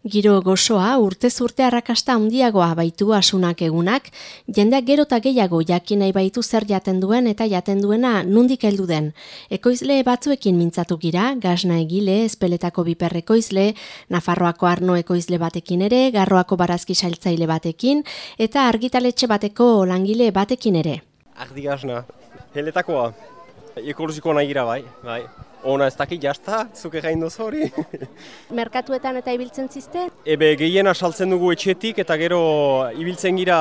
Giro gozoa urtez urte arrakasta handiagoa baitu asunak egunak, jendeak gero eta gehiago jakin nahi baitu zer jaten duen eta jaten duena nundik heldu den. Ekoizle batzuekin mintzatu gira, gazna egile, espeletako biper ekoizle, Nafarroako arno ekoizle batekin ere, Garroako barazki sailtzaile batekin, eta argitaletxe bateko langile batekin ere. Ardi gazna, heletakoa, ekologikoa nahi gira bai, bai. Ona ez dakit jazta, zuke gain dozu hori. Merkatuetan eta ibiltzen zizte? Ebe gehiena saltzen dugu etxetik eta gero ibiltzen gira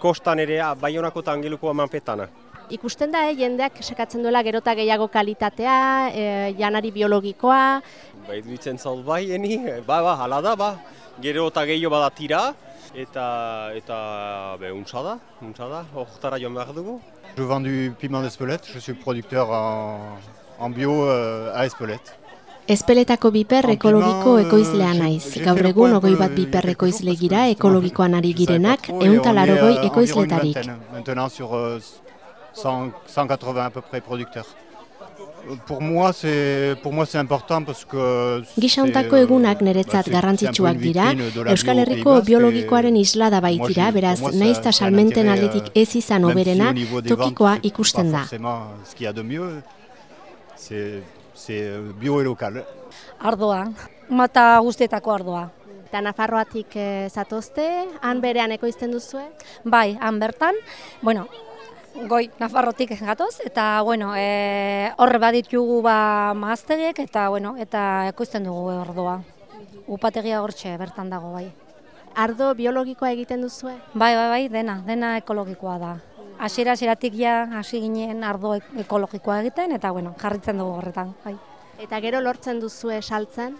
kostan ere baionako eta angeluko emanpetana. Ikusten da, eh, jendeak sekatzen duela gerota gehiago kalitatea, eh, janari biologikoa. Bai duitzen zaut bai, eni, ba, ba, hala da, ba. Gero eta gehiago bada tira, eta, eta, be, untsa da, untsa da, horretara joan behar dugu. Je vends du piment d'Espelette, je suis producteur en, en bio euh, à Espelette. Espeletako biper ekologiko ekoizlea naiz. Gaur egun ogoi bat biper ekoizle gira ekologikoan ari girenak, euntalarogoi ekoizletarik. Maintenant sur euh, 100, 180 à peu près producteurs. Pour moi, c'est pour moi c'est important parce que Gisauntako egunak niretzat garrantzitsuak dira, Euskal Herriko biologikoaren isla da baitira, beraz, naiz ta salmenten aldetik ez izan oberena, tokikoa ikusten da. Ce qu'il y a de mieux, c'est c'est bio et local. Ardoa, mata guztietako ardoa. Eta Nafarroatik e, zatozte, han berean ekoizten duzue? Bai, han bertan, bueno, goi Nafarrotik gatoz, eta bueno, e, horre baditugu ba maztegek, eta bueno, eta ekoizten dugu ardoa. Upategia hortxe bertan dago bai. Ardo biologikoa egiten duzue? Bai, bai, bai, dena, dena ekologikoa da. Hasiera hasieratik ja hasi ginen ardo ek- ekologikoa egiten eta bueno, jarritzen dugu horretan, bai. Eta gero lortzen duzue saltzen?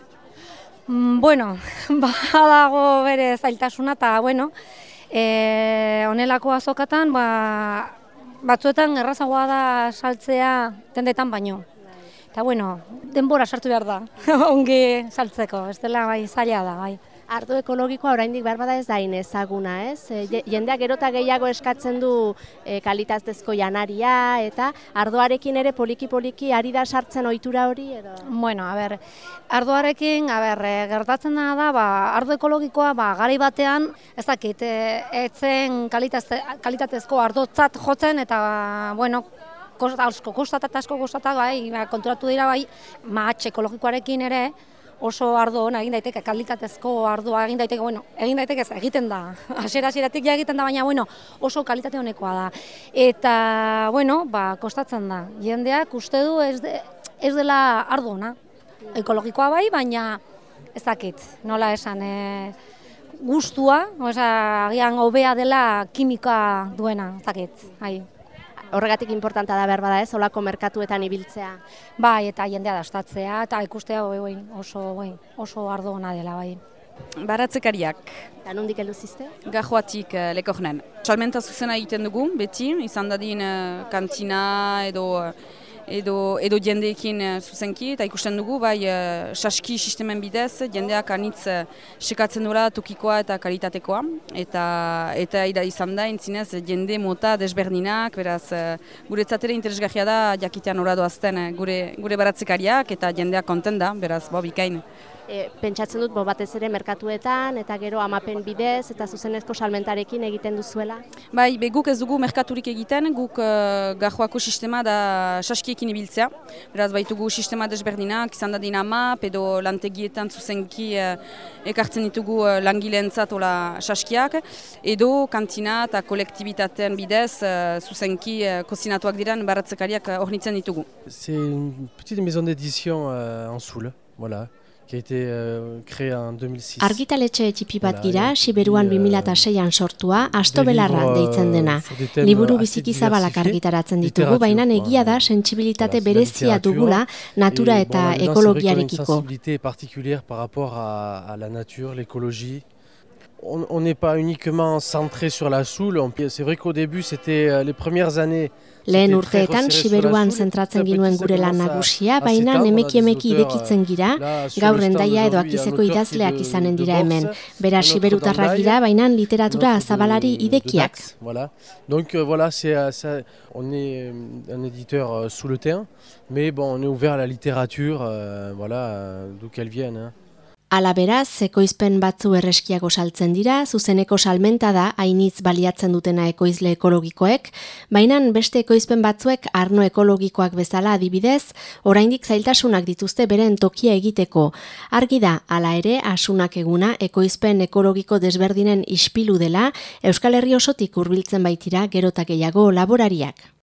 Mm, Bueno, badago bere zailtasuna eta bueno, e, honelako azokatan ba, batzuetan errazagoa da saltzea tendetan baino. Eta bueno, denbora sartu behar da, ongi saltzeko, ez dela bai zaila da, bai. Ardo ekologikoa oraindik behar bada ez da hain ezaguna, ez? E, je- jendeak gero gehiago eskatzen du e, kalitatezko janaria, eta ardoarekin ere poliki-poliki ari da sartzen ohitura hori, edo? Bueno, a ber, ardoarekin, a ber, eh, gertatzen da da, ba, ardo ekologikoa, ba, garai batean, ez dakit, e, etzen kalitate, kalitatezko ardotzat jotzen, eta, bueno, kosta, asko kostata eta asko kostata, bai, ba, konturatu dira, bai, mahatx ekologikoarekin ere, oso ardo ona egin daiteke, kalitatezko ardoa egin daiteke, bueno, egin daiteke ez, egiten da, hasiera hasieratik ja egiten da, baina, bueno, oso kalitate honekoa da. Eta, bueno, ba, kostatzen da, jendeak uste du ez, de, ez dela ardo ona, ekologikoa bai, baina ez dakit, nola esan, e, gustua, oza, agian hobea dela kimika duena, ez dakit, bai. Horregatik importanta da behar bada ez, olako merkatuetan ibiltzea. Bai, eta jendea dastatzea, eta ikustea bai, oso, bai, oso ardo ona dela, bai. Baratzekariak, Eta nondik heldu zizte? gajoatik uh, lekornen. Salmenta zuzena egiten dugu, beti, izan dadin eh, kantina edo edo, edo jendeekin uh, zuzenki, eta ikusten dugu, bai, uh, saski sistemen bidez, jendeak anitz uh, sekatzen duela tokikoa eta kalitatekoa, eta eta ida izan da, intzinez, jende mota desberdinak, beraz, guretzat ere interesgarria da, jakitean ora doazten uh, gure, gure baratzekariak, eta jendeak konten da, beraz, bo, bikain. E, pentsatzen dut, bo, batez ere merkatuetan, eta gero amapen bidez, eta zuzenezko salmentarekin egiten duzuela. Bai, be, guk ez dugu merkaturik egiten, guk uh, gajoako sistema da saskiekin ibiltzea. Beraz, baitugu sistema desberdinak, izan da dina map, edo lantegietan zuzenki uh, ekartzen ditugu uh, langileentzat ola saskiak, edo kantina eta kolektibitateen bidez uh, zuzenki uh, kozinatuak diren baratzekariak uh, ornitzen ditugu. C'est une petite maison d'édition euh, en Soule, voilà, euh, créée en 2006. Argitaletxe txipi bat gira, Siberuan puis, 2006an sortua, Des astobelarra livres, deitzen dena. euh, Liburu biziki zabalak argitaratzen ditugu, baina egia da sentsibilitate berezia dugula natura Et, eta ekologiarekiko. On n'est pas uniquement centré sur la Soule. C'est vrai qu'au début, c'était euh, les premières années. Lehen urteetan Siberuan zentratzen ginuen gure lan nagusia, baina des nemeki-emeki auteurs, irekitzen gira, gaur endaia edo akizeko idazleak izanen dira hemen. Bera siberutarrak dira, baina literatura un autre zabalari de- de idekiak. Voilà. Donc euh, voilà, c'est, euh, on est euh, un éditeur euh, sous le terrain, mais bon, on est ouvert à la littérature, euh, voilà, euh, d'où qu'elle vienne. Ala beraz, ekoizpen batzu erreskiago saltzen dira, zuzeneko salmenta da hainitz baliatzen dutena ekoizle ekologikoek, baina beste ekoizpen batzuek arno ekologikoak bezala adibidez, oraindik zailtasunak dituzte beren tokia egiteko. Argi da, hala ere, asunak eguna ekoizpen ekologiko desberdinen ispilu dela, Euskal Herri osotik hurbiltzen baitira gerotak gehiago laborariak.